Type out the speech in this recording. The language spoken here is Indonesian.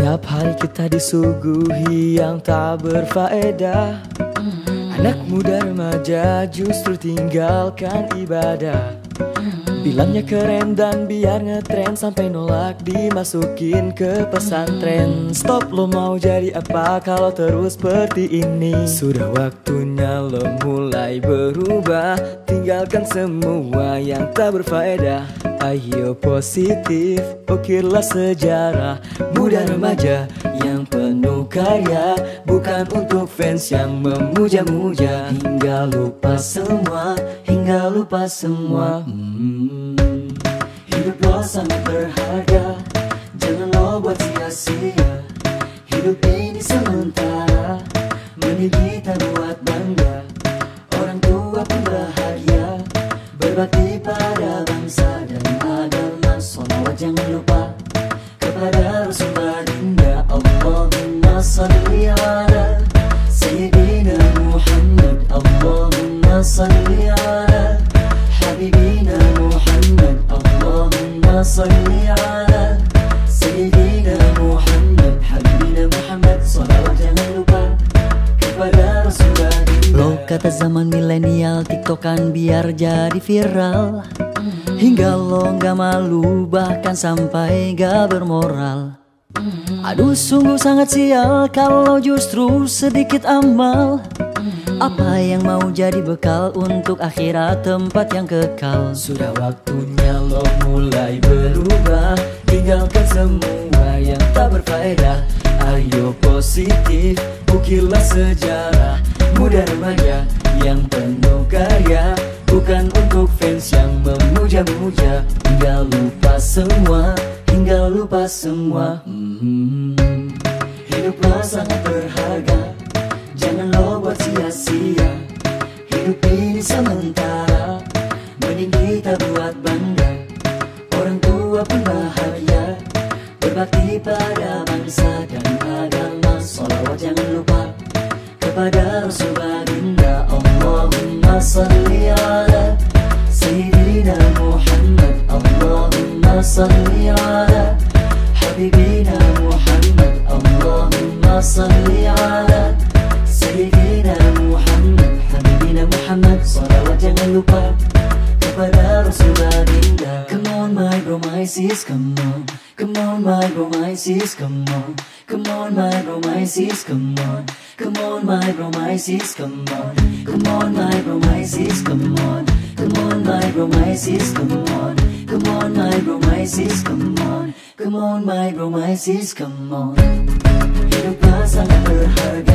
Setiap hari kita disuguhi yang tak berfaedah. Anak muda remaja justru tinggalkan ibadah. Bilangnya keren dan biar ngetren Sampai nolak dimasukin ke pesantren. Stop lo mau jadi apa kalau terus seperti ini? Sudah waktunya lo mulai berubah. Tinggalkan semua yang tak berfaedah Ayo positif, ukirlah sejarah. Muda remaja yang penuh karya. Bukan untuk fans yang memuja-muja. Hingga lupa semua, hingga lupa semua. Hmm. Hidup lo sangat berharga Allahumma salli ala Sayyidina Muhammad Habibina Muhammad Salawat jangan lupa Kepada Rasul baginda Lo kata zaman milenial tiktokan biar jadi viral. Hingga lo gak malu bahkan sampai gak bermoral. Aduh sungguh sangat sial kalau justru sedikit amal. Apa yang mau jadi bekal untuk akhirat tempat yang kekal? Sudah waktunya lo mulai ukirlah sejarah Muda remaja yang penuh karya. Bukan untuk fans yang memuja-muja Hingga lupa semua, hingga lupa semua. Hmm. Hidup lo sangat berharga Jangan lo buat sia-sia. Hidup ini sementara Mending kita buat bangga. Orang tua pun bahagia Berbakti pada bangsa dan سبحاننا اللهم صل على سيدنا محمد. اللهم صل على حبيبنا محمد. اللهم صل على سيدنا محمد. حبيبنا محمد صلوات جمالك kepada Rasulullah Come on my bro my sis come on. Come on, my romances, come on. Come on, my romances, come on. Come on, my romances, come on. Come on, my romances, come on. Come on, my romances, come on. Come on, my romances, come on. Come on, my romances, come on. It'll pass, I'll never hurt.